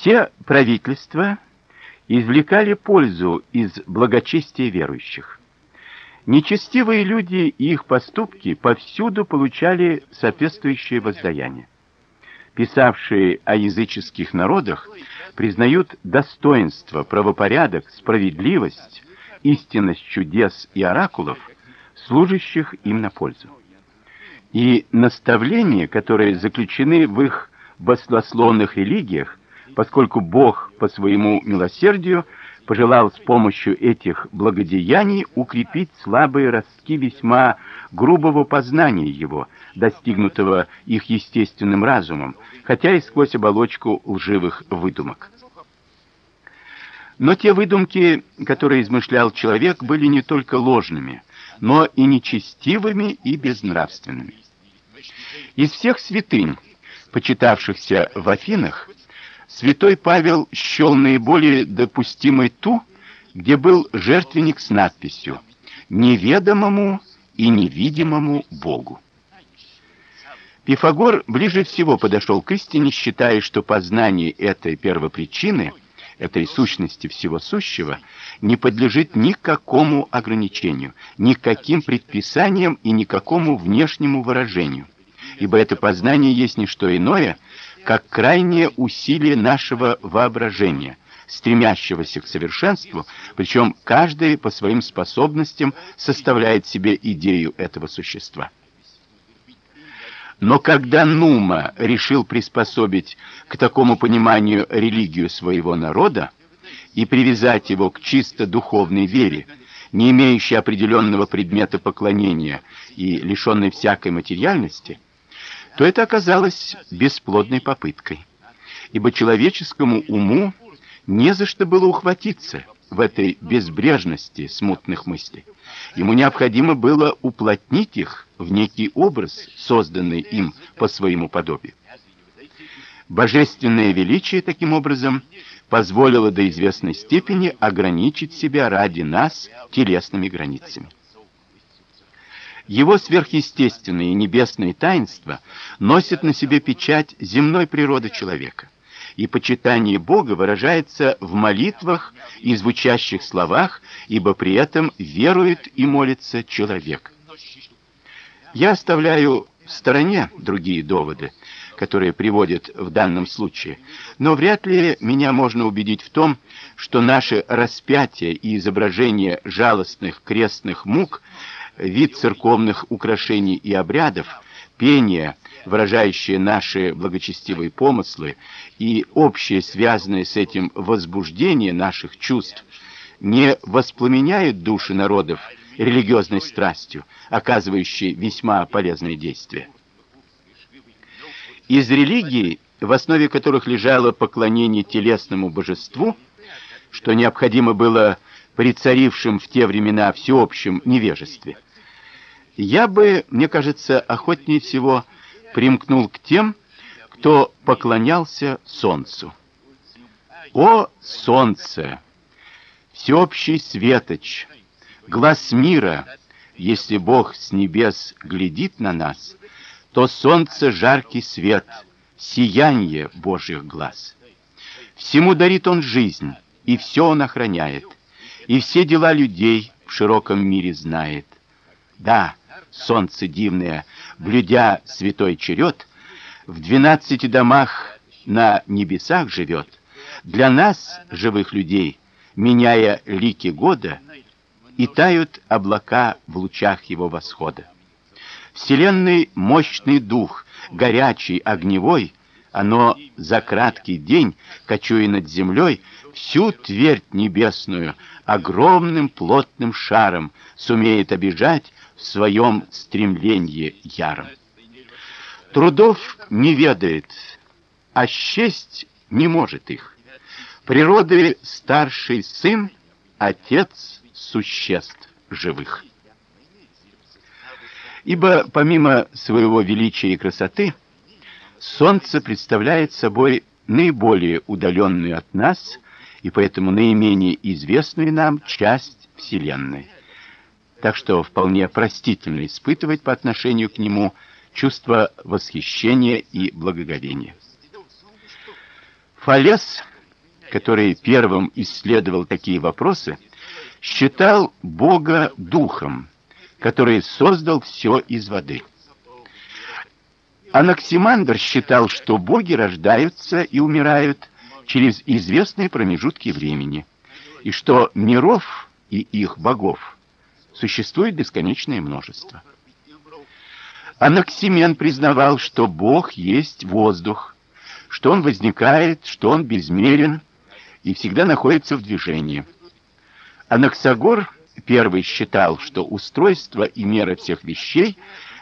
Все правительства извлекали пользу из благочестия верующих. Нечестивые люди и их поступки повсюду получали соответствующее воздаяние. Писавшие о языческих народах признают достоинство, правопорядок, справедливость, истинность чудес и оракулов, служащих им на пользу. И наставления, которые заключены в их баслословных религиях, поскольку Бог по своему милосердию пожелал с помощью этих благодеяний укрепить слабые ростки весьма грубого познания его, достигнутого их естественным разумом, хотя и сквозь оболочку лживых выдумок. Но те выдумки, которые измышлял человек, были не только ложными, но и нечестивыми и безнравственными. Из всех святынь, почитавшихся в Афинах, святой Павел счел наиболее допустимой ту, где был жертвенник с надписью «Неведомому и невидимому Богу». Пифагор ближе всего подошел к истине, считая, что познание этой первопричины, этой сущности всего сущего, не подлежит никакому ограничению, никаким предписаниям и никакому внешнему выражению. Ибо это познание есть не что иное, как крайнее усилие нашего воображения, стремящегося к совершенству, причем каждый по своим способностям составляет себе идею этого существа. Но когда Нума решил приспособить к такому пониманию религию своего народа и привязать его к чисто духовной вере, не имеющей определенного предмета поклонения и лишенной всякой материальности, то это оказалось бесплодной попыткой. Ибо человеческому уму не за что было ухватиться в этой безбрежности смутных мыслей. Ему необходимо было уплотнить их в некий образ, созданный им по своему подобию. Божественное величие таким образом позволило до известной степени ограничить себя ради нас телесными границами. Его сверхъестественные небесные таинства носят на себе печать земной природы человека. И почитание Бога выражается в молитвах и звучащих словах, ибо при этом верует и молится человек. Я оставляю в стороне другие доводы, которые приводят в данном случае, но вряд ли меня можно убедить в том, что наше распятие и изображение жалостных крестных мук вид церковных украшений и обрядов, пение, выражающее наши благочестивые помыслы, и общее связанное с этим возбуждение наших чувств не воспламеняют души народов религиозной страстью, оказывающей весьма полезное действие. Из религий, в основе которых лежало поклонение телесному божеству, что необходимо было при царившем в те времена всеобщем невежестве, я бы, мне кажется, охотнее всего примкнул к тем, кто поклонялся солнцу. О солнце, всеобщий светоч, глаз мира, если Бог с небес глядит на нас, то солнце жаркий свет, сияние Божьих глаз. Всему дарит он жизнь, и все он охраняет, и все дела людей в широком мире знает. Да, солнце дивное, блюдя святой черед, в двенадцати домах на небесах живет. Для нас, живых людей, меняя лики года, и тают облака в лучах его восхода. Вселенный мощный дух, горячий, огневой, оно за краткий день, кочуя над землей, всю твердь небесную огромным плотным шаром сумеет обижать в своем стремлении яром. Трудов не ведает, а счесть не может их. Природы старший сын, отец существ живых. Ибо помимо своего величия и красоты, солнце представляет собой наиболее удаленную от нас и поэтому наименее известную нам часть вселенной так что вполне простительно испытывать по отношению к нему чувство восхищения и благоговения. Фалес который первым исследовал такие вопросы, считал Бога духом, который создал все из воды. Анаксимандр считал, что боги рождаются и умирают через известные промежутки времени, и что миров и их богов существует бесконечное множество. Анаксимен признавал, что Бог есть воздух, что он возникает, что он безмерен и всегда находится в движении. Анаксагор первый считал, что устройство и мера всех вещей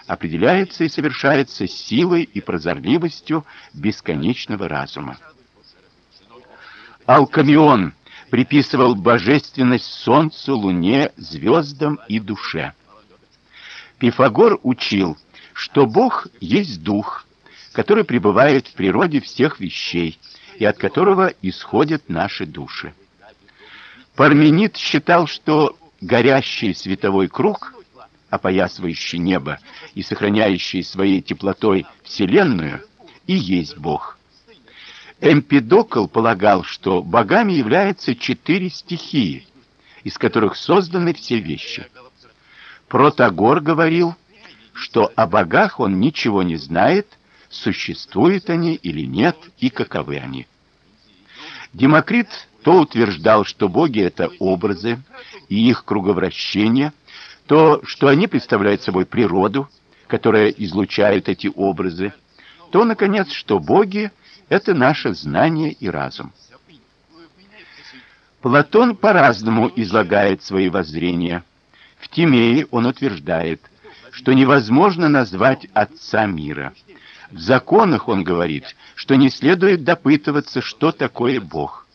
определяется и совершается силой и прозорливостью бесконечного разума. Алкамион приписывал божественность солнцу, луне, звездам и душе. Пифагор учил, что Бог есть дух, который пребывает в природе всех вещей и от которого исходят наши души. Парменид считал, что горящий световой круг, опоясывающий небо и сохраняющий своей теплотой вселенную, и есть Бог. Эмпидокл полагал, что богами являются четыре стихии, из которых созданы все вещи. Протагор говорил, что о богах он ничего не знает, существуют они или нет и каковы они. Демокрит то утверждал, что боги это образы и их круговращение, то, что они представляют собой природу, которая излучает эти образы, то наконец, что боги это наше знание и разум. Платон по-разному излагает свои воззрения. В Тимее он утверждает, что невозможно назвать отца мира. В законах он говорит, что не следует допытываться, что такое Бог.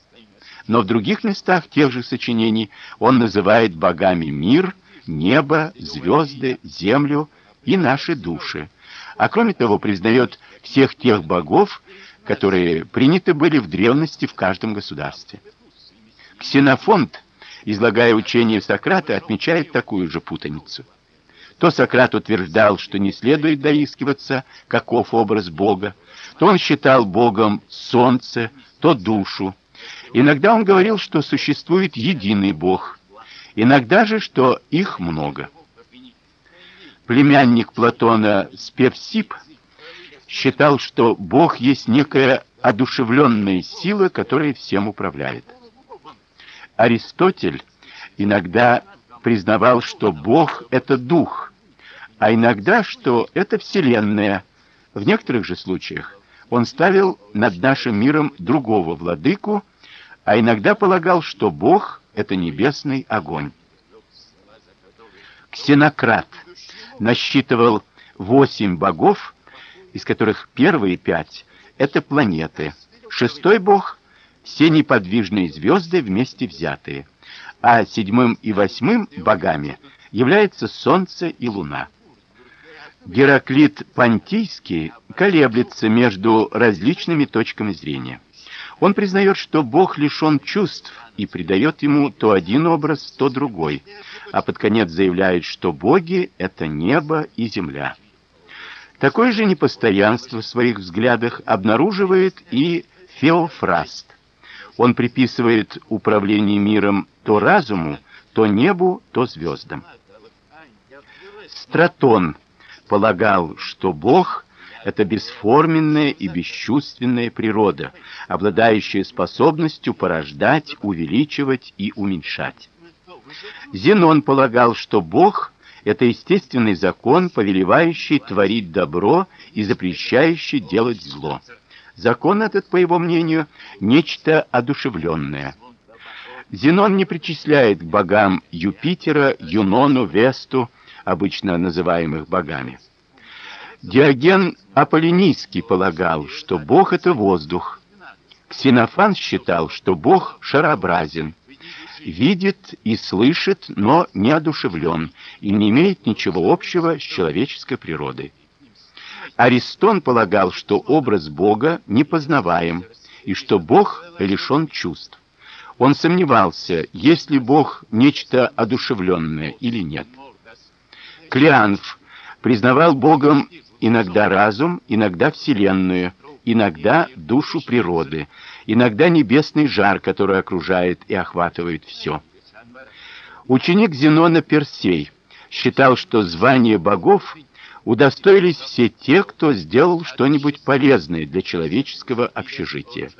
Но в других местах тех же сочинений он называет богами мир, небо, звезды, землю и наши души. А кроме того, признает всех тех богов, которые приняты были в древности в каждом государстве. Ксенофонт, излагая учение Сократа, отмечает такую же путаницу. То Сократ утверждал, что не следует доискиваться, каков образ Бога, то он считал Богом солнце, то душу. Иногда он говорил, что существует единый Бог, иногда же, что их много. Племянник Платона Спевсип считал, что Бог есть некая одушевленная сила, которая всем управляет. Аристотель иногда признавал, что Бог это дух, а иногда, что это вселенная. В некоторых же случаях он ставил над нашим миром другого владыку, а иногда полагал, что Бог это небесный огонь. Ксенократ насчитывал восемь богов, из которых первые пять это планеты. Шестой бог все неподвижные звезды вместе взятые. А седьмым и восьмым богами являются солнце и луна. Гераклит Понтийский колеблется между различными точками зрения. Он признает, что Бог лишен чувств и придает ему то один образ, то другой, а под конец заявляет, что боги это небо и земля. Такое же непостоянство в своих взглядах обнаруживает и Феофраст. Он приписывает управление миром то разуму, то небу, то звездам. Стратон полагал, что Бог это бесформенная и бесчувственная природа, обладающая способностью порождать, увеличивать и уменьшать. Зенон полагал, что Бог это естественный закон, повелевающий творить добро и запрещающий делать зло. Закон этот, по его мнению, нечто одушевленное. Зенон не причисляет к богам Юпитера, Юнону, Весту, обычно называемых богами. Диоген Аполлинийский полагал, что Бог это воздух. Ксенофан считал, что Бог шарообразен, видит и слышит, но не одушевлен и не имеет ничего общего с человеческой природой. Аристон полагал, что образ Бога непознаваем и что Бог лишен чувств. Он сомневался, есть ли Бог нечто одушевленное или нет. Клеанф признавал Богом иногда разум, иногда вселенную, иногда душу природы иногда небесный жар, который окружает и охватывает все. Ученик Зенона Персей считал, что звание богов удостоились все те, кто сделал что-нибудь полезное для человеческого общежития.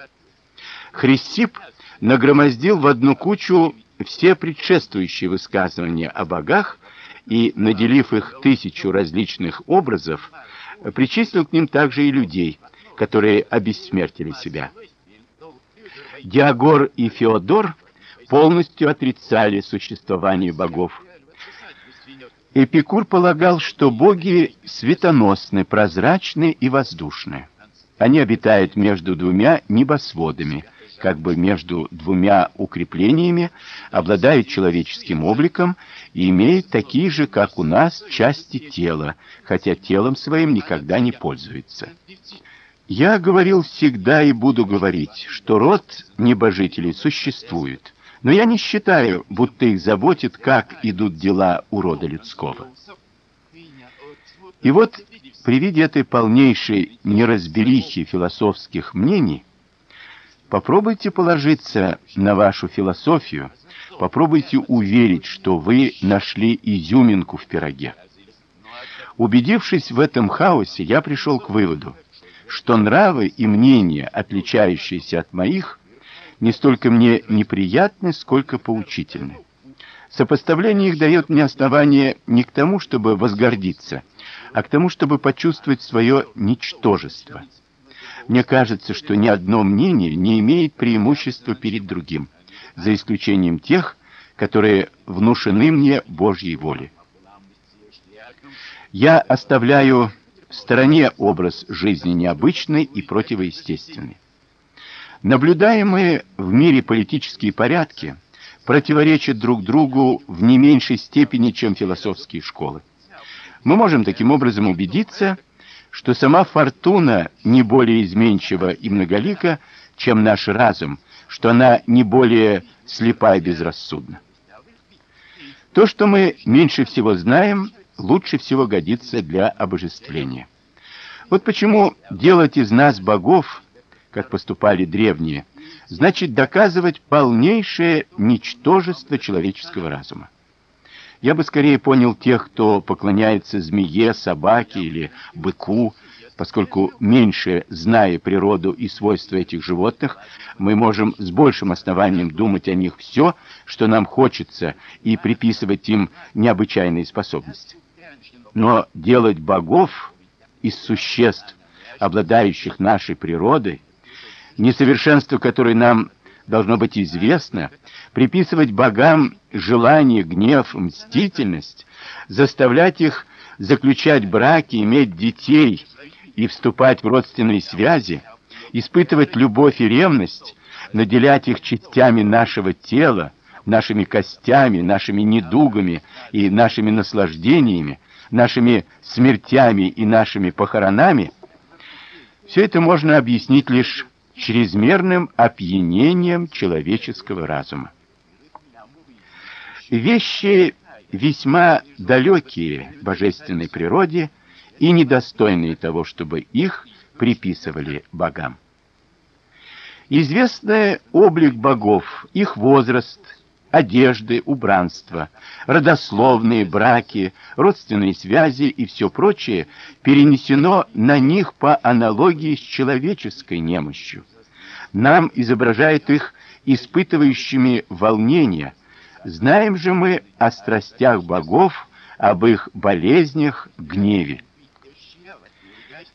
Хрисип нагромоздил в одну кучу все предшествующие высказывания о богах и, наделив их тысячу различных образов, причислил к ним также и людей, которые обессмертили себя. Диагор и Феодор полностью отрицали существование богов. Эпикур полагал, что боги светоносны, прозрачны и воздушны. Они обитают между двумя небосводами, как бы между двумя укреплениями, обладают человеческим обликом и имеют такие же, как у нас, части тела, хотя телом своим никогда не пользуются. Я говорил всегда и буду говорить, что род небожителей существует, но я не считаю, будто их заботит, как идут дела у рода людского. И вот при виде этой полнейшей неразберихи философских мнений попробуйте положиться на вашу философию, попробуйте уверить, что вы нашли изюминку в пироге. Убедившись в этом хаосе, я пришел к выводу, что нравы и мнения, отличающиеся от моих, не столько мне неприятны, сколько поучительны. Сопоставление их дает мне основание не к тому, чтобы возгордиться, а к тому, чтобы почувствовать свое ничтожество. Мне кажется, что ни одно мнение не имеет преимущества перед другим, за исключением тех, которые внушены мне Божьей волей. Я оставляю в стороне образ жизни необычный и противоестественный. Наблюдаемые в мире политические порядки противоречат друг другу в не меньшей степени, чем философские школы. Мы можем таким образом убедиться, что сама фортуна не более изменчива и многолика, чем наш разум, что она не более слепа и безрассудна. То, что мы меньше всего знаем, лучше всего годится для обожествления. Вот почему делать из нас богов, как поступали древние, значит доказывать полнейшее ничтожество человеческого разума. Я бы скорее понял тех, кто поклоняется змее, собаке или быку, поскольку меньше зная природу и свойства этих животных, мы можем с большим основанием думать о них все, что нам хочется, и приписывать им необычайные способности. Но делать богов из существ, обладающих нашей природой, несовершенство которой нам должно быть известно, приписывать богам желание, гнев, мстительность, заставлять их заключать браки, иметь детей и вступать в родственные связи, испытывать любовь и ревность, наделять их частями нашего тела, нашими костями, нашими недугами и нашими наслаждениями, нашими смертями и нашими похоронами, все это можно объяснить лишь чрезмерным опьянением человеческого разума. Вещи весьма далекие божественной природе и недостойные того, чтобы их приписывали богам. Известный облик богов, их возраст, одежды, убранство, родословные, браки, родственные связи и все прочее перенесено на них по аналогии с человеческой немощью. Нам изображают их испытывающими волнение. Знаем же мы о страстях богов, об их болезнях, гневе.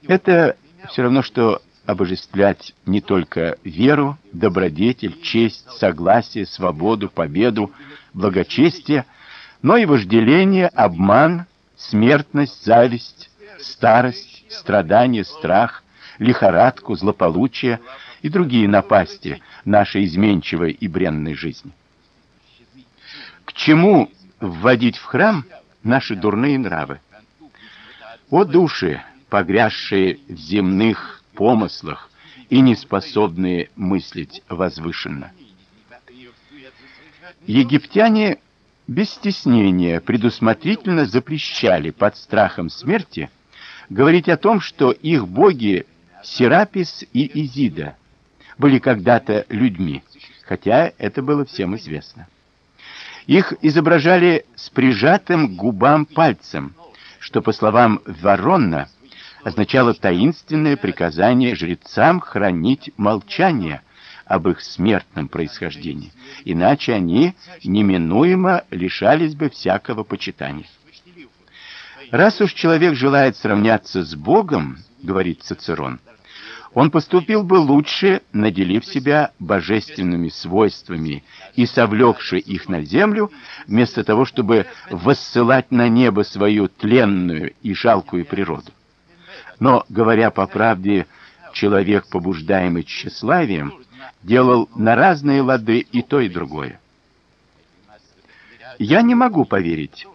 Это все равно что обожествлять не только веру, добродетель, честь, согласие, свободу, победу, благочестие, но и вожделение, обман, смертность, зависть, старость, страдание, страх, лихорадку, злополучие и другие напасти нашей изменчивой и бренной жизни. К чему вводить в храм наши дурные нравы? О души, погрязшие в земных помыслах и не способные мыслить возвышенно. Египтяне без стеснения предусмотрительно запрещали под страхом смерти говорить о том, что их боги Серапис и Изида были когда-то людьми, хотя это было всем известно. Их изображали с прижатым к губам пальцем, что, по словам Воронна, означало таинственное приказание жрецам хранить молчание об их смертном происхождении, иначе они неминуемо лишались бы всякого почитания. Раз уж человек желает сравняться с Богом, говорит Цицерон, он поступил бы лучше, наделив себя божественными свойствами и совлекши их на землю, вместо того, чтобы воссылать на небо свою тленную и жалкую природу. Но, говоря по правде, человек, побуждаемый тщеславием, делал на разные лады и то, и другое. Я не могу поверить,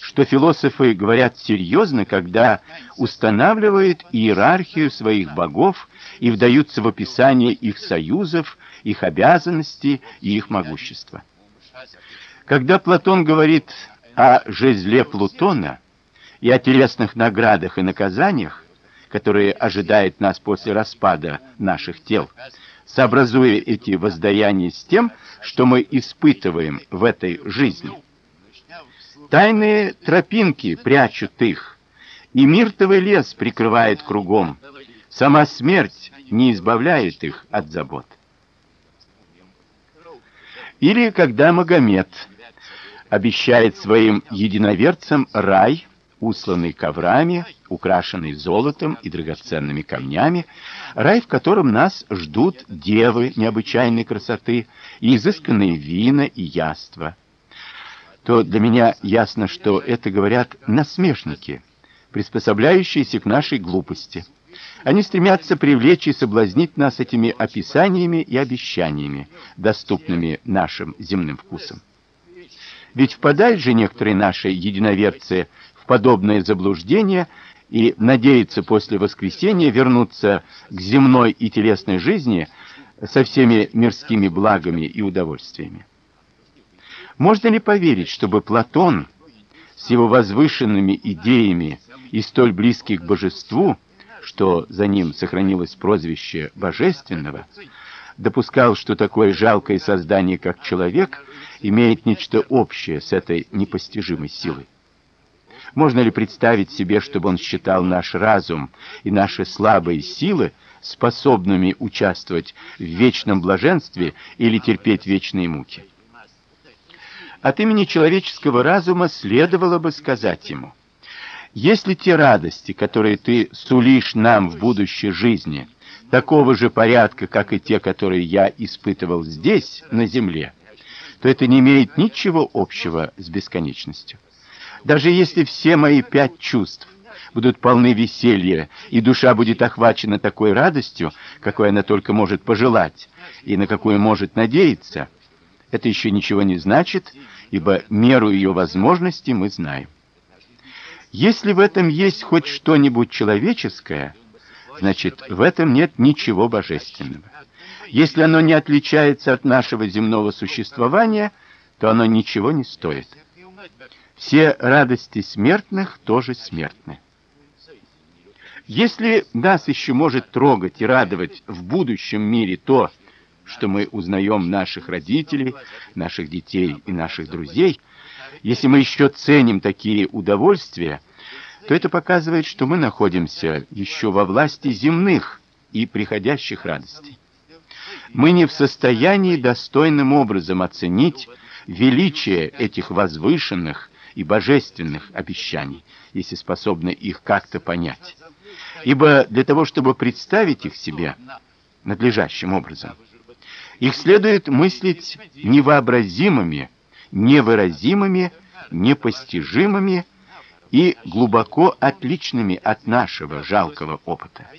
что философы говорят серьезно, когда устанавливают иерархию своих богов и вдаются в описание их союзов, их обязанностей и их могущества. Когда Платон говорит о жезле Плутона и о телесных наградах и наказаниях, которые ожидают нас после распада наших тел, сообразуя эти воздаяния с тем, что мы испытываем в этой жизни. Тайные тропинки прячут их, и миртовый лес прикрывает кругом. Сама смерть не избавляет их от забот. Или когда Магомед обещает своим единоверцам рай, усланный коврами, украшенный золотом и драгоценными камнями, рай, в котором нас ждут девы необычайной красоты и изысканные вина и яства. То для меня ясно, что это говорят насмешники, приспособляющиеся к нашей глупости. Они стремятся привлечь и соблазнить нас этими описаниями и обещаниями, доступными нашим земным вкусам. Ведь впадают же некоторые наши единоверцы подобное заблуждение и надеется после воскресения вернуться к земной и телесной жизни со всеми мирскими благами и удовольствиями. Можно ли поверить, чтобы Платон с его возвышенными идеями и столь близкий к божеству, что за ним сохранилось прозвище божественного, допускал, что такое жалкое создание, как человек, имеет нечто общее с этой непостижимой силой? Можно ли представить себе, чтобы он считал наш разум и наши слабые силы способными участвовать в вечном блаженстве или терпеть вечные муки? От имени человеческого разума следовало бы сказать ему: если те радости, которые ты сулишь нам в будущей жизни, такого же порядка, как и те, которые я испытывал здесь, на земле, то это не имеет ничего общего с бесконечностью. Даже если все мои пять чувств будут полны веселья, и душа будет охвачена такой радостью, какой она только может пожелать и на какую может надеяться, это еще ничего не значит, ибо меру ее возможностей мы знаем. Если в этом есть хоть что-нибудь человеческое, значит, в этом нет ничего божественного. Если оно не отличается от нашего земного существования, то оно ничего не стоит. Все радости смертных тоже смертны. Если нас еще может трогать и радовать в будущем мире то, что мы узнаем наших родителей, наших детей и наших друзей, если мы еще ценим такие удовольствия, то это показывает, что мы находимся еще во власти земных и приходящих радостей. Мы не в состоянии достойным образом оценить величие этих возвышенных и божественных обещаний, если способны их как-то понять. Ибо для того, чтобы представить их себе надлежащим образом, их следует мыслить невообразимыми, невыразимыми, непостижимыми и глубоко отличными от нашего жалкого опыта.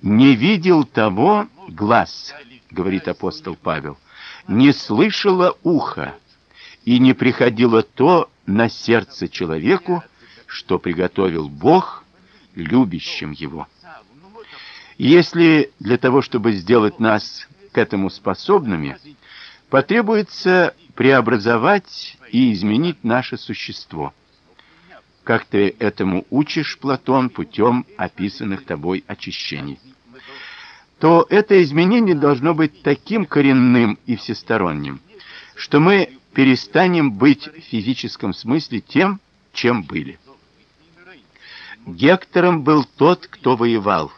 Не видел того глаз, говорит апостол Павел, не слышало ухо, и не приходило то на сердце человеку, что приготовил Бог любящим его. Если для того, чтобы сделать нас к этому способными, потребуется преобразовать и изменить наше существо. Как ты этому учишь, Платон, путем описанных тобой очищений? то это изменение должно быть таким коренным и всесторонним, что мы перестанем быть в физическом смысле тем, чем были. Гектором был тот, кто воевал,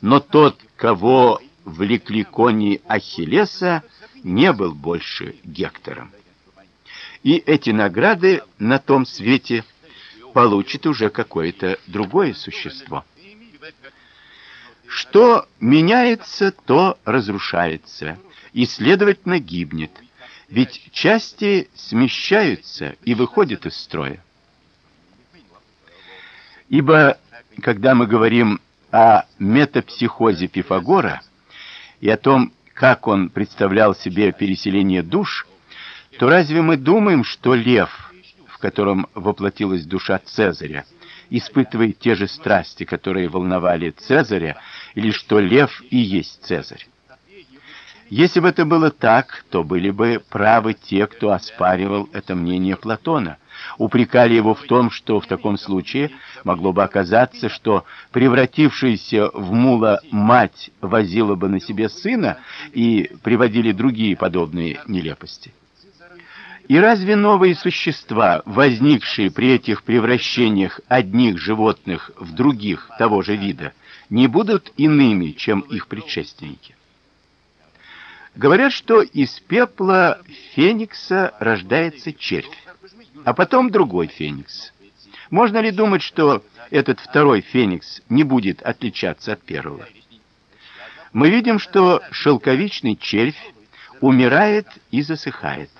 но тот, кого влекли кони Ахиллеса, не был больше Гектором. И эти награды на том свете получит уже какое-то другое существо. Что меняется, то разрушается, и следовательно гибнет. Ведь части смещаются и выходят из строя. Ибо когда мы говорим о метапсихозе Пифагора и о том, как он представлял себе переселение душ, то разве мы думаем, что лев, в котором воплотилась душа Цезаря, испытывает те же страсти, которые волновали Цезаря, или что лев и есть Цезарь? Если бы это было так, то были бы правы те, кто оспаривал это мнение Платона, упрекали его в том, что в таком случае могло бы оказаться, что превратившаяся в мула мать возила бы на себе сына и приводили другие подобные нелепости. И разве новые существа, возникшие при этих превращениях одних животных в других того же вида, не будут иными, чем их предшественники? Говорят, что из пепла феникса рождается червь а потом другой феникс. Можно ли думать, что этот второй феникс не будет отличаться от первого? Мы видим, что шелковичный червь умирает и засыхает.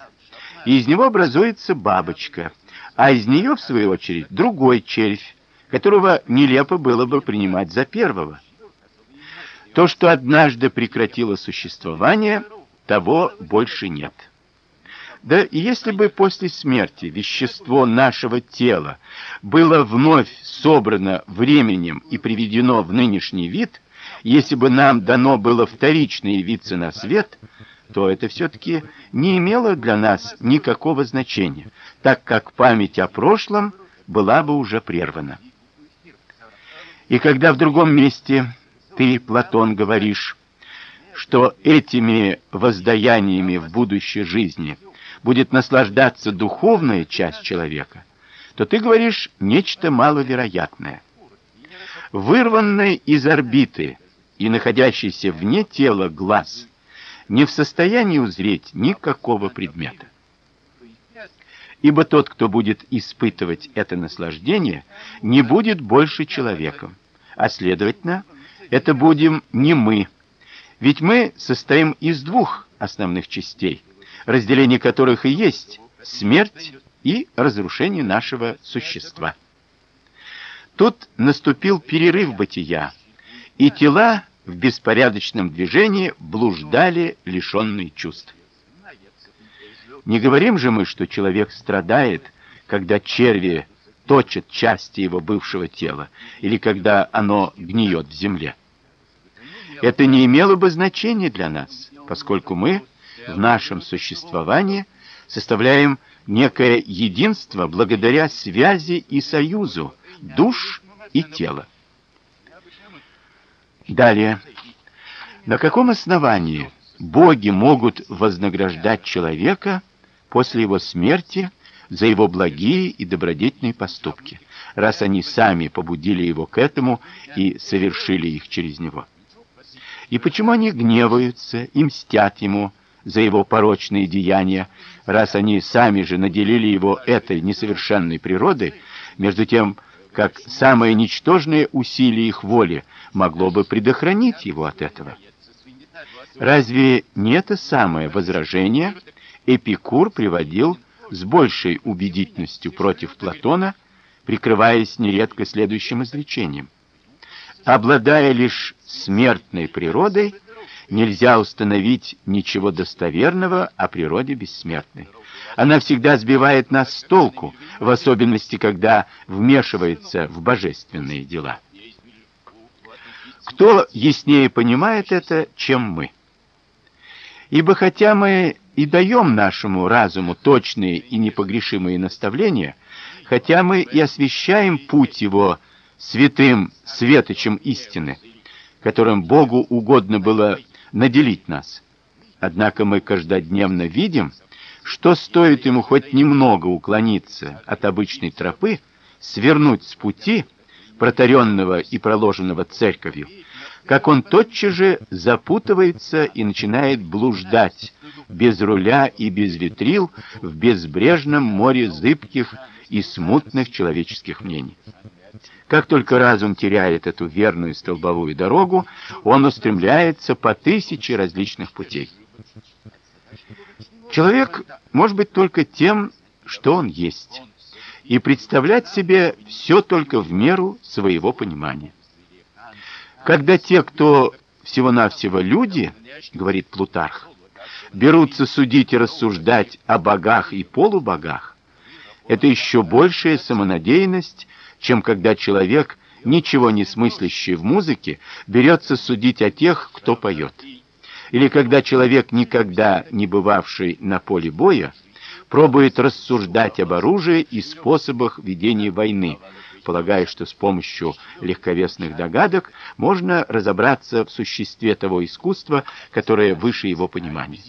И из него образуется бабочка, а из нее в свою очередь другой червь, которого нелепо было бы принимать за первого. То, что однажды прекратило существование, того больше нет. Да и если бы после смерти вещество нашего тела было вновь собрано временем и приведено в нынешний вид, если бы нам дано было вторично явиться на свет, то это все таки не имело для нас никакого значения, так как память о прошлом была бы уже прервана. И когда в другом месте ты, Платон, говоришь, что этими воздаяниями в будущей жизни будет наслаждаться духовная часть человека, то ты говоришь нечто маловероятное. Вырванный из орбиты и находящийся вне тела глаз не в состоянии узреть никакого предмета. Ибо тот, кто будет испытывать это наслаждение, не будет больше человеком, а следовательно, это будем не мы. Ведь мы состоим из двух основных частей разделение которых и есть смерть и разрушение нашего существа. Тут наступил перерыв бытия, и тела в беспорядочном движении блуждали лишенные чувств. Не говорим же мы, что человек страдает, когда черви точат части его бывшего тела или когда оно гниет в земле. Это не имело бы значения для нас, поскольку мы в нашем существовании составляем некое единство благодаря связи и союзу душ и тела. Далее. На каком основании боги могут вознаграждать человека после его смерти за его благие и добродетельные поступки, раз они сами побудили его к этому и совершили их через него? И почему они гневаются и мстят ему за его порочные деяния, раз они сами же наделили его этой несовершенной природой, между тем, как самое ничтожное усилие их воли могло бы предохранить его от этого. Разве не это самое возражение Эпикур приводил с большей убедительностью против Платона, прикрываясь нередко следующим изречением: обладая лишь смертной природой, нельзя установить ничего достоверного о природе бессмертной. Она всегда сбивает нас с толку, в особенности когда вмешивается в божественные дела. Кто яснее понимает это, чем мы? Ибо хотя мы и даем нашему разуму точные и непогрешимые наставления, хотя мы и освещаем путь его святым светочем истины, которым Богу угодно было наделить нас. Однако мы каждодневно видим, что стоит ему хоть немного уклониться от обычной тропы, свернуть с пути, протаренного и проложенного церковью, как он тотчас же запутывается и начинает блуждать без руля и без ветрил в безбрежном море зыбких и смутных человеческих мнений. Как только разум теряет эту верную столбовую дорогу, он устремляется по тысяче различных путей. Человек может быть только тем, что он есть, и представлять себе все только в меру своего понимания. Когда те, кто всего-навсего люди, говорит Плутарх, берутся судить и рассуждать о богах и полубогах, это еще большая самонадеянность, чем когда человек, ничего не смыслящий в музыке, берется судить о тех, кто поет. Или когда человек, никогда не бывавший на поле боя, пробует рассуждать об оружии и способах ведения войны, полагая, что с помощью легковесных догадок можно разобраться в существе того искусства, которое выше его понимания.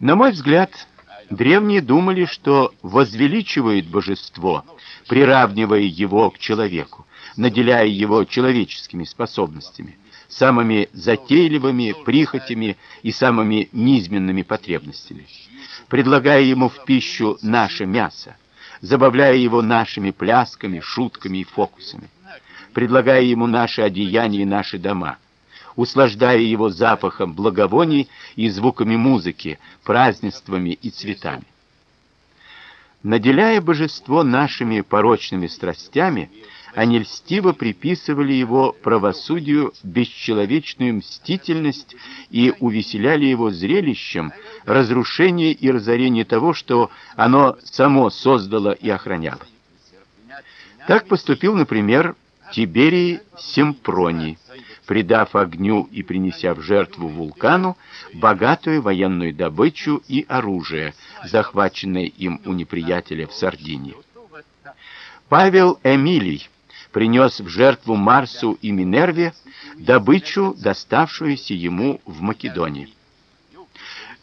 На мой взгляд, древние думали, что возвеличивают божество, приравнивая его к человеку, наделяя его человеческими способностями, самыми затейливыми прихотями и самыми низменными потребностями, предлагая ему в пищу наше мясо, забавляя его нашими плясками, шутками и фокусами, предлагая ему наши одеяния и наши дома, услаждая его запахом благовоний и звуками музыки, празднествами и цветами. Наделяя божество нашими порочными страстями, они льстиво приписывали его правосудию бесчеловечную мстительность и увеселяли его зрелищем разрушения и разорения того, что оно само создало и охраняло. Так поступил, например, Тиберий Семпроний, предав огню и принеся в жертву вулкану богатую военную добычу и оружие, захваченное им у неприятеля в Сардинии. Павел Эмилий принес в жертву Марсу и Минерве добычу, доставшуюся ему в Македонии.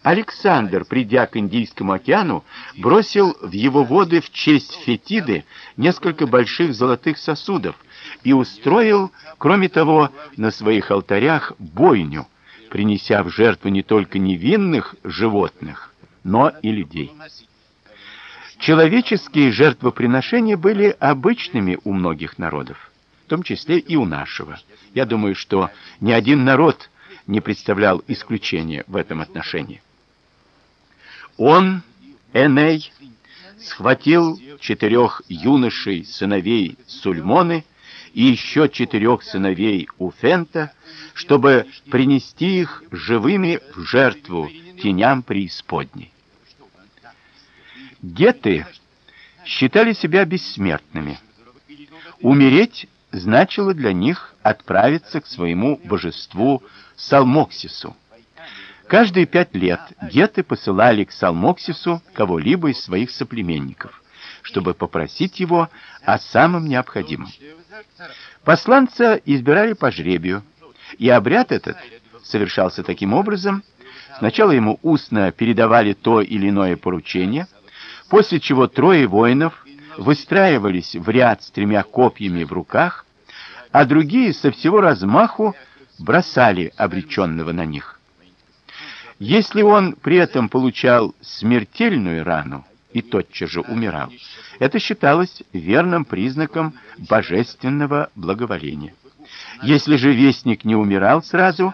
Александр, придя к Индийскому океану, бросил в его воды в честь Фетиды несколько больших золотых сосудов и устроил, кроме того, на своих алтарях бойню, принеся в жертву не только невинных животных, но и людей. Человеческие жертвоприношения были обычными у многих народов, в том числе и у нашего. Я думаю, что ни один народ не представлял исключения в этом отношении. Он, Эней, схватил четырех юношей, сыновей Сульмоны, и еще четырех сыновей Уфента, чтобы принести их живыми в жертву теням преисподней. Геты считали себя бессмертными. Умереть значило для них отправиться к своему божеству Салмоксису. Каждые пять лет геты посылали к Салмоксису кого-либо из своих соплеменников, чтобы попросить его о самом необходимом. Посланца избирали по жребию, и обряд этот совершался таким образом: сначала ему устно передавали то или иное поручение, после чего трое воинов выстраивались в ряд с тремя копьями в руках, а другие со всего размаху бросали обреченного на них. Если он при этом получал смертельную рану и тотчас же умирал, это считалось верным признаком божественного благоволения. Если же вестник не умирал сразу,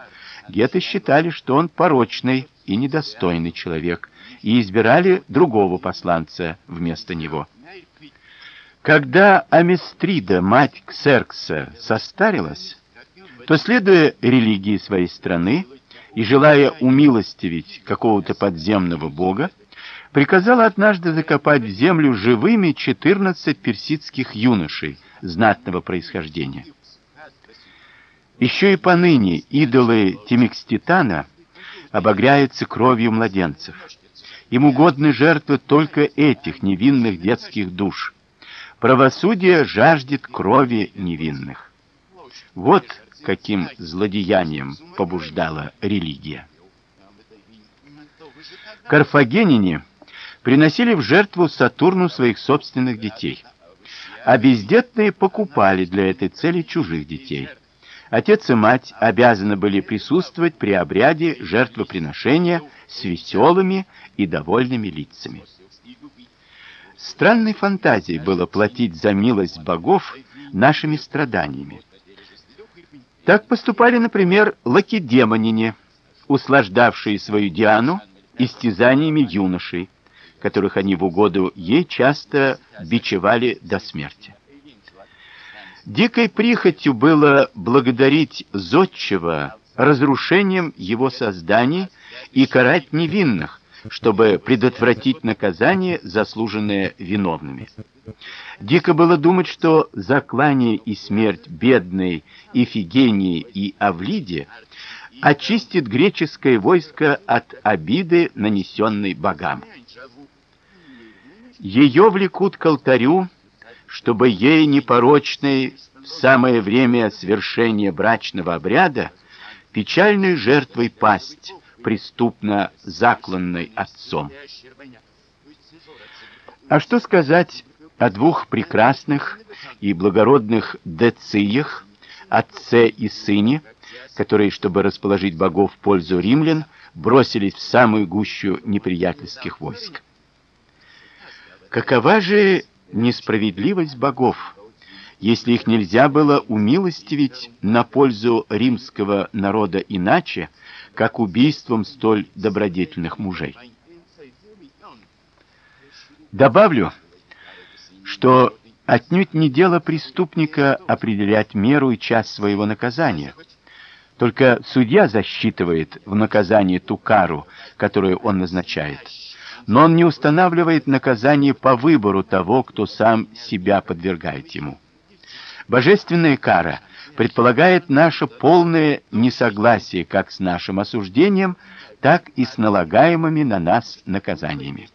геты считали, что он порочный и недостойный человек, и избирали другого посланца вместо него. Когда Аместрида, мать Ксеркса, состарилась, то, следуя религии своей страны и желая умилостивить какого-то подземного бога, приказала однажды закопать в землю живыми 14 персидских юношей знатного происхождения. Еще и поныне идолы Тимикститана обогряются кровью младенцев. Им угодны жертвы только этих невинных детских душ. Правосудие жаждет крови невинных. Вот каким злодеянием побуждала религия. Карфагеняне приносили в жертву Сатурну своих собственных детей, а бездетные покупали для этой цели чужих детей. Отец и мать обязаны были присутствовать при обряде жертвоприношения с веселыми и довольными лицами. Странной фантазией было платить за милость богов нашими страданиями. Так поступали, например, лакедемонине, услаждавшие свою Диану истязаниями юношей, которых они в угоду ей часто бичевали до смерти. Дикой прихотью было благодарить зодчего разрушением его созданий и карать невинных, чтобы предотвратить наказание, заслуженное виновными. Дико было думать, что заклание и смерть бедной Ифигении и Авлиде очистит греческое войско от обиды, нанесенной богам. Ее влекут к алтарю, чтобы ей непорочной в самое время свершения брачного обряда печальной жертвой пасть, преступно закланной отцом. А что сказать о двух прекрасных и благородных дециях, отце и сыне, которые, чтобы расположить богов в пользу римлян, бросились в самую гущу неприятельских войск. Какова же несправедливость богов, если их нельзя было умилостивить на пользу римского народа иначе, как убийством столь добродетельных мужей? Добавлю, что отнюдь не дело преступника определять меру и час своего наказания. Только судья засчитывает в наказании ту кару, которую он назначает но он не устанавливает наказание по выбору того, кто сам себя подвергает ему. Божественная кара предполагает наше полное несогласие как с нашим осуждением, так и с налагаемыми на нас наказаниями.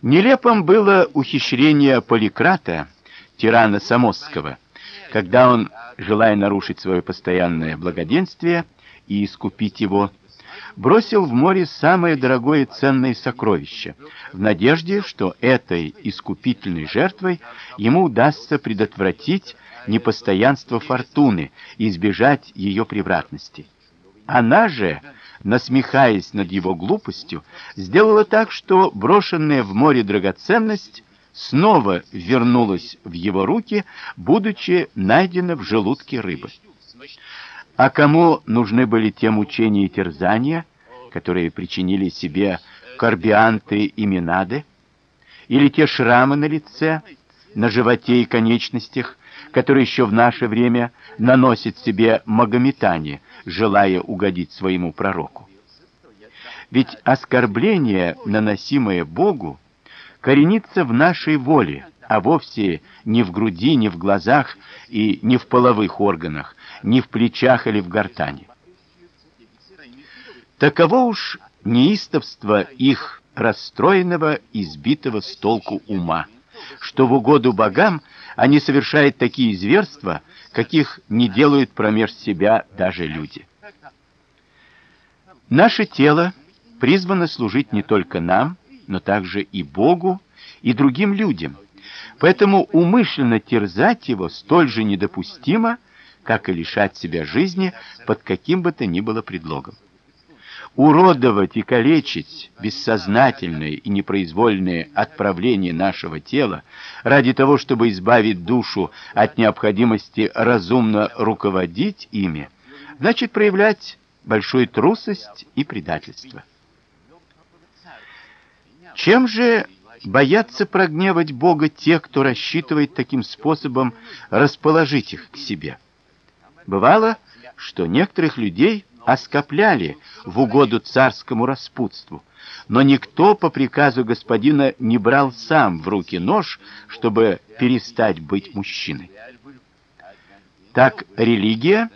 Нелепым было ухищрение Поликрата, тирана Самосского, когда он, желая нарушить свое постоянное благоденствие и искупить его, бросил в море самое дорогое и ценное сокровище, в надежде, что этой искупительной жертвой ему удастся предотвратить непостоянство фортуны и избежать ее превратности. Она же, насмехаясь над его глупостью, сделала так, что брошенная в море драгоценность снова вернулась в его руки, будучи найдена в желудке рыбы. А кому нужны были те мучения и терзания, которые причинили себе карбианты и минады, или те шрамы на лице, на животе и конечностях, которые еще в наше время наносят себе магометане, желая угодить своему пророку? Ведь оскорбление, наносимое Богу, коренится в нашей воле, а вовсе не в груди, не в глазах и не в половых органах, не в плечах или в гортани. Таково уж неистовство их расстроенного, избитого с толку ума, что в угоду богам они совершают такие зверства, каких не делают промеж себя даже люди. Наше тело призвано служить не только нам, но также и Богу, и другим людям. Поэтому умышленно терзать его столь же недопустимо, как и лишать себя жизни под каким бы то ни было предлогом. Уродовать и калечить бессознательное и непроизвольное отправление нашего тела ради того, чтобы избавить душу от необходимости разумно руководить ими, значит проявлять большую трусость и предательство. Чем же боятся прогневать Бога те, кто рассчитывает таким способом расположить их к себе? Бывало, что некоторых людей оскопляли в угоду царскому распутству, но никто по приказу господина не брал сам в руки нож, чтобы перестать быть мужчиной. Так религия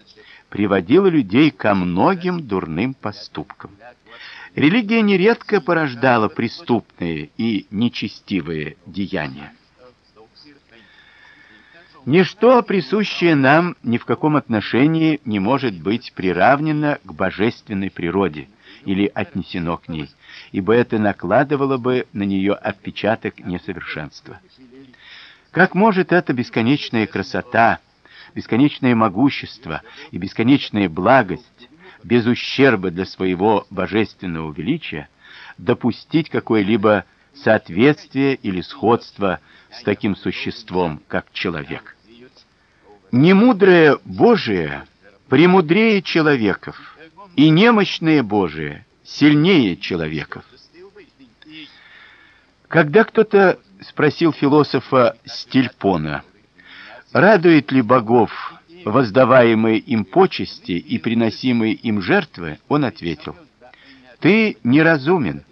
приводила людей ко многим дурным поступкам. Религия нередко порождала преступные и нечестивые деяния. Ничто, присущее нам, ни в каком отношении не может быть приравнено к божественной природе или отнесено к ней, ибо это накладывало бы на нее отпечаток несовершенства. Как может эта бесконечная красота, бесконечное могущество и бесконечная благость без ущерба для своего божественного величия допустить какое-либо соответствие или сходство с таким существом, как человек? Немудрое Божие премудрее человеков, и немощное Божие сильнее человеков. Когда кто-то спросил философа Стильпона, радует ли богов воздаваемые им почести и приносимые им жертвы, он ответил: "Ты неразумен.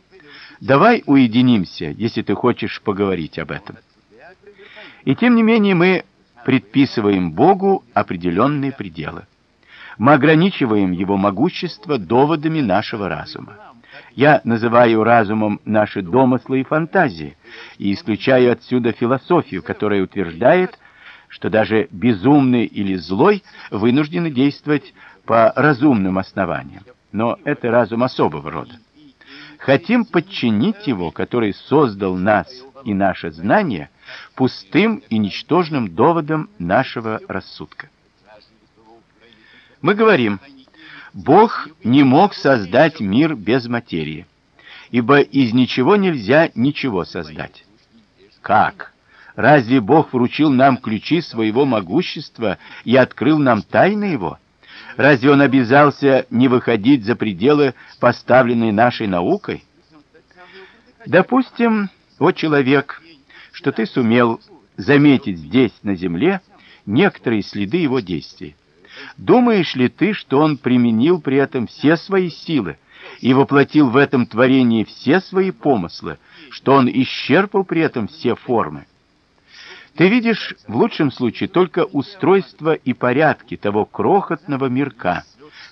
Давай уединимся, если ты хочешь поговорить об этом". И тем не менее мы предписываем Богу определенные пределы. Мы ограничиваем его могущество доводами нашего разума. Я называю разумом наши домыслы и фантазии и исключаю отсюда философию, которая утверждает, что даже безумный или злой вынуждены действовать по разумным основаниям. Но это разум особого рода. Хотим подчинить его, который создал нас и наше знание, пустым и ничтожным доводом нашего рассудка. Мы говорим: Бог не мог создать мир без материи, ибо из ничего нельзя ничего создать. Как? Разве Бог вручил нам ключи своего могущества и открыл нам тайны его? Разве он обязался не выходить за пределы, поставленные нашей наукой? Допустим, о человек, что ты сумел заметить здесь на земле некоторые следы его действий. Думаешь ли ты, что он применил при этом все свои силы и воплотил в этом творении все свои помыслы, что он исчерпал при этом все формы? Ты видишь в лучшем случае только устройство и порядки того крохотного мирка,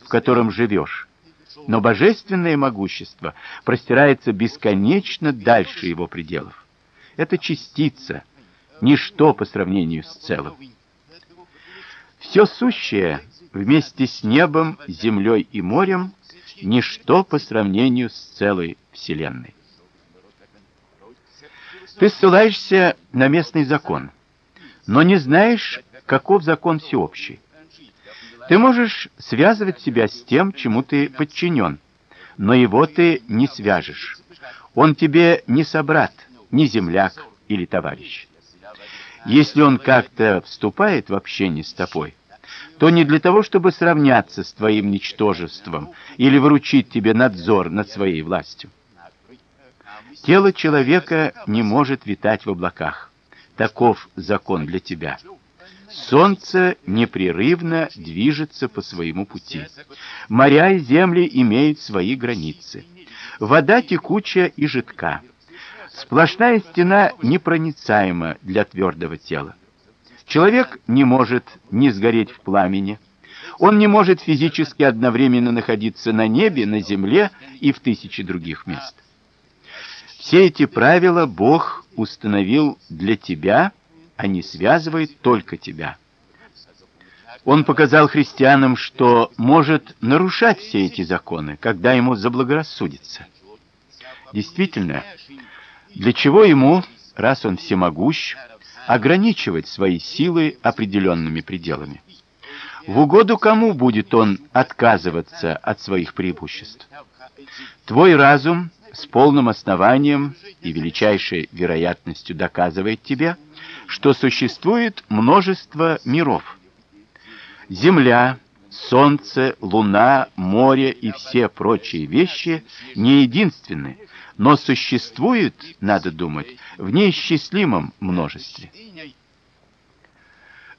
в котором живешь. Но божественное могущество простирается бесконечно дальше его пределов это частица, ничто по сравнению с целым. Все сущее вместе с небом, землей и морем ничто по сравнению с целой вселенной. Ты ссылаешься на местный закон, но не знаешь, каков закон всеобщий. Ты можешь связывать себя с тем, чему ты подчинен, но его ты не свяжешь. Он тебе не собрат ни земляк или товарищ. Если он как-то вступает в общение с тобой, то не для того, чтобы сравняться с твоим ничтожеством или вручить тебе надзор над своей властью. Тело человека не может витать в облаках. Таков закон для тебя. Солнце непрерывно движется по своему пути. Моря и земли имеют свои границы. Вода текучая и жидка. Сплошная стена непроницаема для твердого тела. Человек не может не сгореть в пламени. Он не может физически одновременно находиться на небе, на земле и в тысячи других мест. Все эти правила Бог установил для тебя, а не связывает только тебя. Он показал христианам, что может нарушать все эти законы, когда ему заблагорассудится. Действительно, для чего ему, раз он всемогущ, ограничивать свои силы определенными пределами? В угоду кому будет он отказываться от своих преимуществ? Твой разум с полным основанием и величайшей вероятностью доказывает тебе, что существует множество миров. Земля, солнце, луна, море и все прочие вещи не единственны, но существуют, надо думать, в неисчислимом множестве.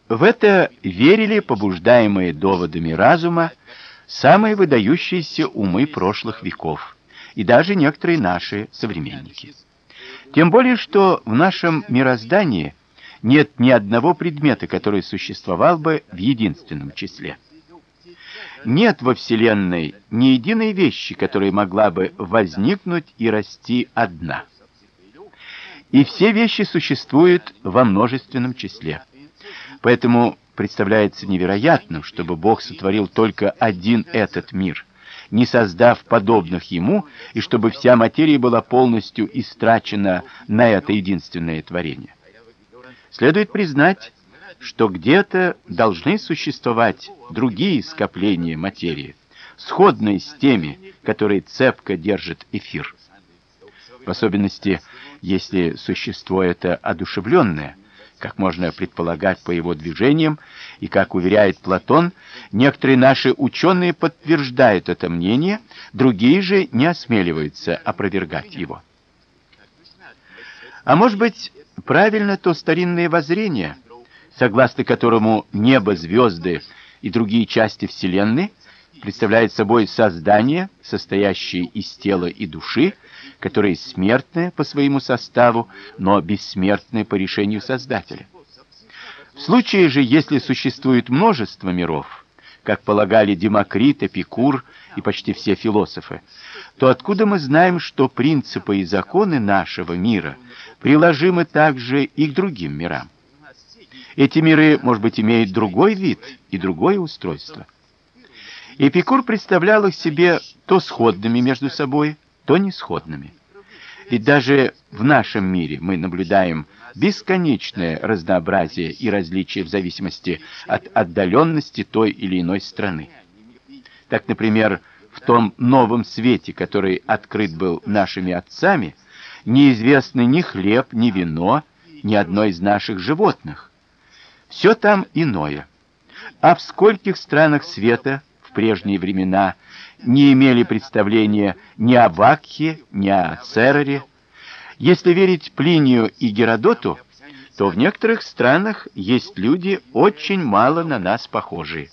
В это верили побуждаемые доводами разума самые выдающиеся умы прошлых веков и даже некоторые наши современники. Тем более, что в нашем мироздании нет ни одного предмета, который существовал бы в единственном числе. Нет во вселенной ни единой вещи, которая могла бы возникнуть и расти одна. И все вещи существуют во множественном числе. Поэтому представляется невероятным, чтобы Бог сотворил только один этот мир, не создав подобных ему, и чтобы вся материя была полностью истрачена на это единственное творение. Следует признать, что где-то должны существовать другие скопления материи, сходные с теми, которые цепко держат эфир. В особенности, если существо это одушевленное, как можно предполагать по его движениям, и как уверяет Платон, некоторые наши ученые подтверждают это мнение, другие же не осмеливаются опровергать его. А может быть, правильно то старинное воззрение, согласно которому небо, звезды и другие части вселенной представляют собой создание, состоящее из тела и души, которое смертное по своему составу, но бессмертное по решению Создателя. В случае же, если существует множество миров, как полагали Демокрит, Эпикур и почти все философы, то откуда мы знаем, что принципы и законы нашего мира приложимы также и к другим мирам? Эти миры, может быть, имеют другой вид и другое устройство. Эпикур представлял их себе то сходными между собой, то несходными. Ведь даже в нашем мире мы наблюдаем бесконечное разнообразие и различия в зависимости от отдаленности той или иной страны. Так, например, в том новом свете, который открыт был нашими отцами, неизвестны ни хлеб, ни вино, ни одно из наших животных. Все там иное. А в скольких странах света в прежние времена не имели представления ни о Вакхе, ни о Церере. Если верить Плинию и Геродоту, то в некоторых странах есть люди очень мало на нас похожие.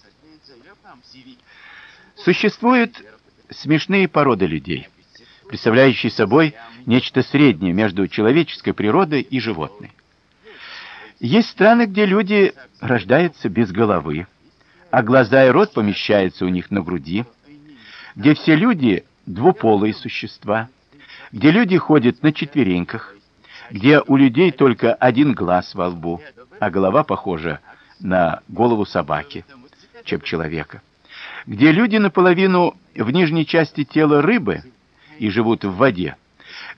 Существуют смешные породы людей, представляющие собой нечто среднее между человеческой природой и животной. Есть страны, где люди рождаются без головы, а глаза и рот помещаются у них на груди, где все люди двуполые существа, где люди ходят на четвереньках, где у людей только один глаз во лбу, а голова похожа на голову собаки, чем человека. Где люди наполовину в нижней части тела рыбы и живут в воде,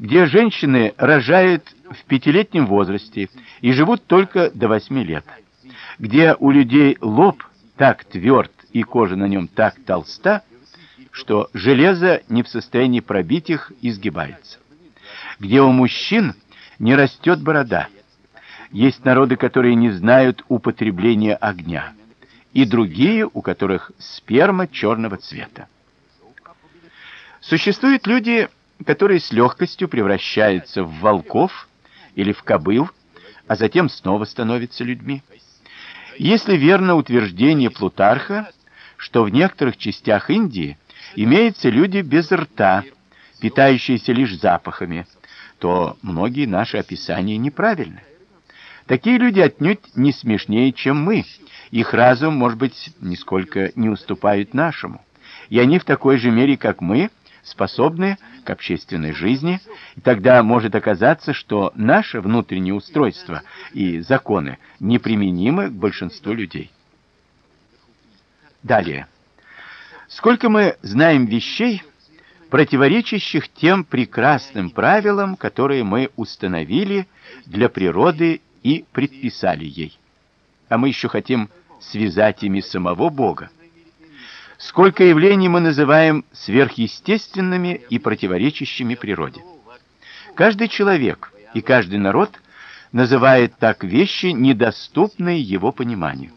где женщины рожают в пятилетнем возрасте и живут только до восьми лет, где у людей лоб так тверд и кожа на нем так толста, что железо не в состоянии пробить их и сгибается. Где у мужчин не растет борода. Есть народы, которые не знают употребления огня, и другие, у которых сперма черного цвета. Существуют люди, которые с легкостью превращаются в волков или в кобыл, а затем снова становятся людьми. Если верно утверждение Плутарха, что в некоторых частях Индии имеются люди без рта, питающиеся лишь запахами, то многие наши описания неправильны. Такие люди отнюдь не смешнее, чем мы. Их разум, может быть, нисколько не уступает нашему. И они в такой же мере, как мы, способны к общественной жизни, и тогда может оказаться, что наше внутреннее устройство и законы неприменимы к большинству людей. Далее. Сколько мы знаем вещей, противоречащих тем прекрасным правилам, которые мы установили для природы и предписали ей. А мы еще хотим связать ими самого Бога. Сколько явлений мы называем сверхъестественными и противоречащими природе. Каждый человек и каждый народ называет так вещи, недоступные его пониманию.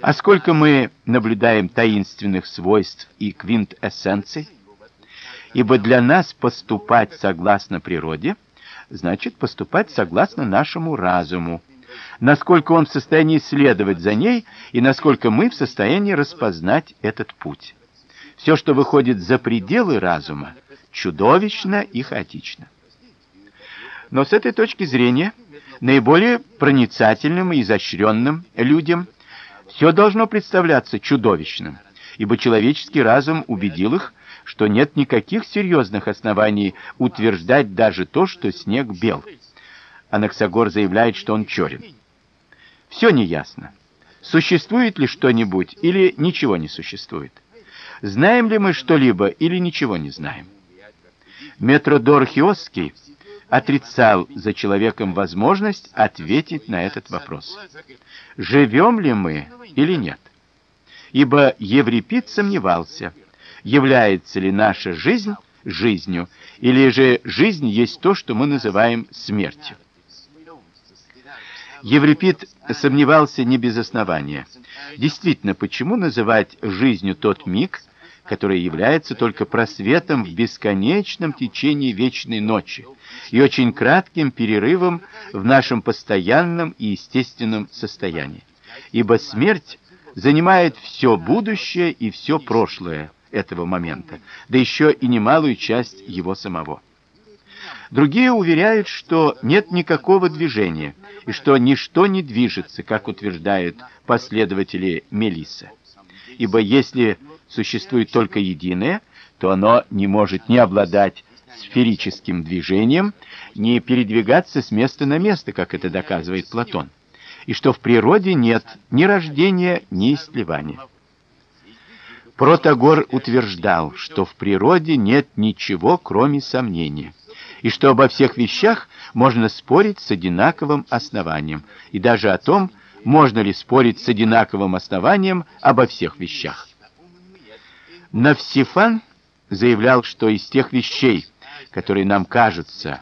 А сколько мы наблюдаем таинственных свойств и квинтэссенций, ибо для нас поступать согласно природе значит поступать согласно нашему разуму. Насколько он в состоянии следовать за ней и насколько мы в состоянии распознать этот путь. Все, что выходит за пределы разума, чудовищно и хаотично. Но с этой точки зрения наиболее проницательным и изощренным людям – все должно представляться чудовищным, ибо человеческий разум убедил их, что нет никаких серьезных оснований утверждать даже то, что снег бел. Анаксагор заявляет, что он черен. Все неясно. Существует ли что-нибудь или ничего не существует? Знаем ли мы что-либо или ничего не знаем? Метродор Хиосский отрицал за человеком возможность ответить на этот вопрос. Живем ли мы или нет? Ибо Еврипид сомневался, является ли наша жизнь жизнью, или же жизнь есть то, что мы называем смертью. Еврипид сомневался не без основания. Действительно, почему называть жизнью тот миг, который является только просветом в бесконечном течении вечной ночи и очень кратким перерывом в нашем постоянном и естественном состоянии? Ибо смерть занимает все будущее и все прошлое этого момента, да еще и немалую часть его самого. Другие уверяют, что нет никакого движения и что ничто не движется, как утверждают последователи Мелисса. Ибо если существует только единое, то оно не может ни обладать сферическим движением, ни передвигаться с места на место, как это доказывает Платон. И что в природе нет ни рождения, ни истлевания. Протагор утверждал, что в природе нет ничего, кроме сомнения и что обо всех вещах можно спорить с одинаковым основанием, и даже о том, можно ли спорить с одинаковым основанием обо всех вещах. Навсифан заявлял, что из тех вещей, которые нам кажутся,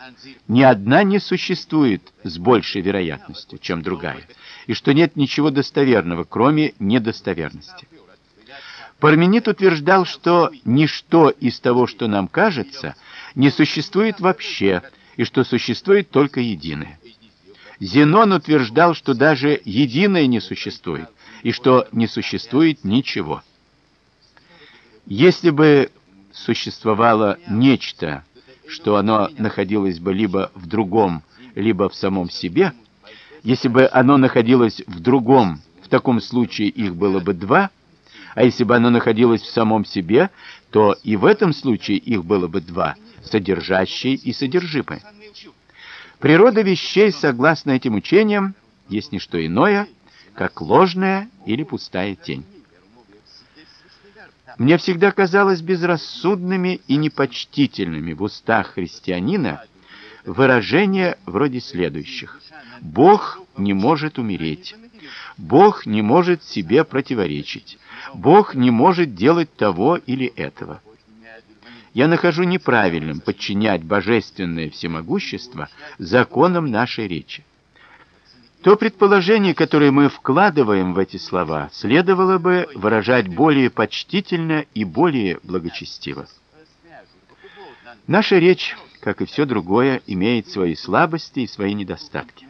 ни одна не существует с большей вероятностью, чем другая, и что нет ничего достоверного, кроме недостоверности. Парменид утверждал, что ничто из того, что нам кажется, не существует вообще, и что существует только единое. Зенон утверждал, что даже единое не существует, и что не существует ничего. Если бы существовало нечто, что оно находилось бы либо в другом, либо в самом себе, если бы оно находилось в другом, в таком случае их было бы два, а если бы оно находилось в самом себе, то и в этом случае их было бы два, содержащие и содержимое. Природа вещей, согласно этим учениям, есть не что иное, как ложная или пустая тень. Мне всегда казалось безрассудными и непочтительными в устах христианина выражения вроде следующих: Бог не может умереть. Бог не может себе противоречить. Бог не может делать того или этого. Я нахожу неправильным подчинять божественное всемогущество законам нашей речи. То предположение, которое мы вкладываем в эти слова, следовало бы выражать более почтительно и более благочестиво. Наша речь, как и все другое, имеет свои слабости и свои недостатки.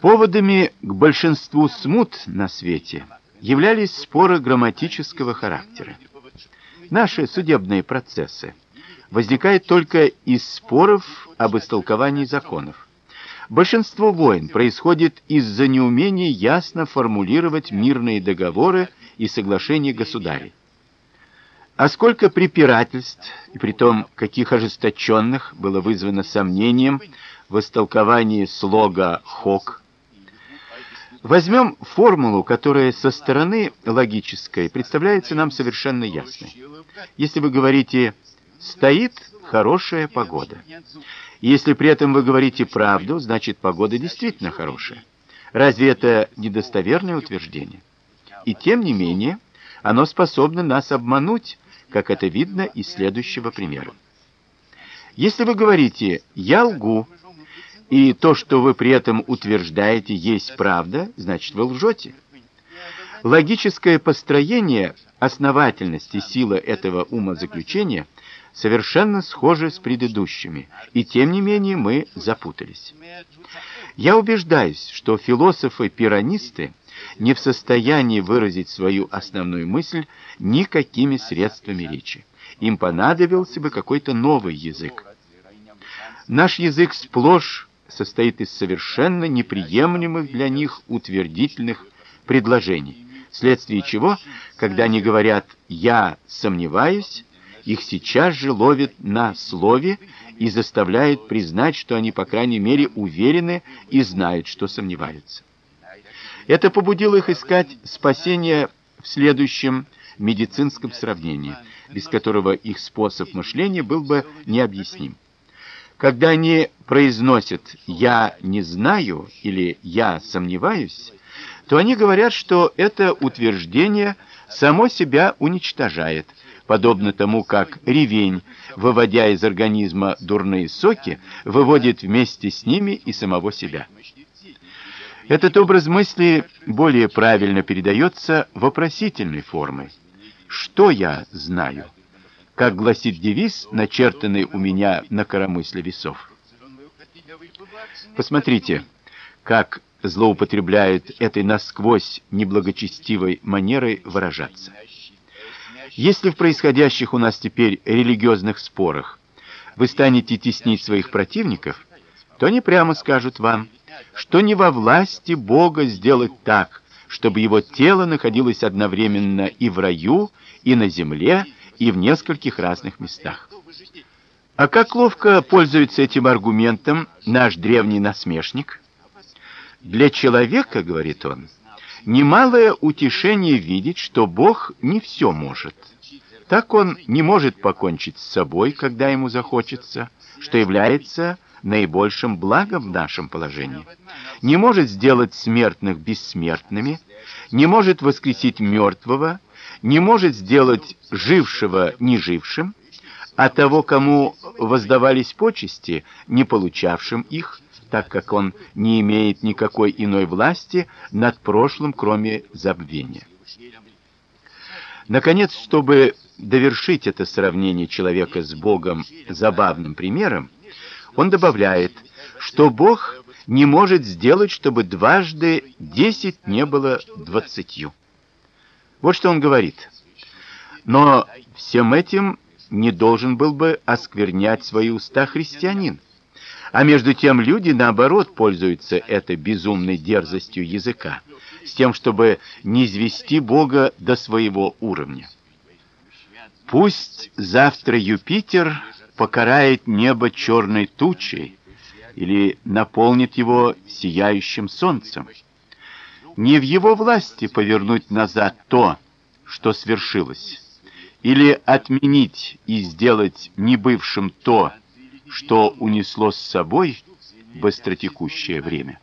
Поводами к большинству смут на свете являлись споры грамматического характера. Наши судебные процессы возникают только из споров об истолковании законов. Большинство войн происходит из-за неумения ясно формулировать мирные договоры и соглашения государей. А сколько препирательств, и притом каких ожесточенных, было вызвано сомнением в истолковании слога «хок», Возьмем формулу, которая со стороны логической представляется нам совершенно ясной. Если вы говорите стоит хорошая погода. Если при этом вы говорите правду, значит погода действительно хорошая. Разве это недостоверное утверждение? И тем не менее, оно способно нас обмануть, как это видно из следующего примера. Если вы говорите я лгу, и то, что вы при этом утверждаете, есть правда, значит, вы лжете. Логическое построение основательности силы этого умозаключения совершенно схоже с предыдущими, и тем не менее мы запутались. Я убеждаюсь, что философы-пиранисты не в состоянии выразить свою основную мысль никакими средствами речи. Им понадобился бы какой-то новый язык. Наш язык сплошь состоит из совершенно неприемлемых для них утвердительных предложений, вследствие чего, когда они говорят «я сомневаюсь», их сейчас же ловят на слове и заставляют признать, что они, по крайней мере, уверены и знают, что сомневаются. Это побудило их искать спасение в следующем медицинском сравнении, без которого их способ мышления был бы необъясним. Когда они произносят «я не знаю» или «я сомневаюсь», то они говорят, что это утверждение само себя уничтожает, подобно тому, как ревень, выводя из организма дурные соки, выводит вместе с ними и самого себя. Этот образ мысли более правильно передается вопросительной формой. Что я знаю? Как гласит девиз, начертанный у меня на коромысле весов. Посмотрите, как злоупотребляют этой насквозь неблагочестивой манерой выражаться. Если в происходящих у нас теперь религиозных спорах вы станете теснить своих противников, то они прямо скажут вам, что не во власти Бога сделать так, чтобы его тело находилось одновременно и в раю, и на земле, и в нескольких разных местах. А как ловко пользуется этим аргументом наш древний насмешник? Для человека, говорит он, немалое утешение видеть, что Бог не все может. Так он не может покончить с собой, когда ему захочется, что является наибольшим благом в нашем положении. Не может сделать смертных бессмертными, не может воскресить мертвого, не может сделать жившего нежившим, а того, кому воздавались почести, не получавшим их, так как он не имеет никакой иной власти над прошлым, кроме забвения. Наконец, чтобы довершить это сравнение человека с Богом забавным примером, он добавляет, что Бог не может сделать, чтобы дважды десять не было двадцатью. Вот что он говорит. Но всем этим не должен был бы осквернять свои уста христианин. А между тем люди наоборот пользуются этой безумной дерзостью языка, с тем чтобы не извести Бога до своего уровня. Пусть завтра Юпитер покарает небо черной тучей или наполнит его сияющим солнцем. Не в его власти повернуть назад то, что свершилось, или отменить и сделать небывшим то, что унесло с собой быстротекущее время.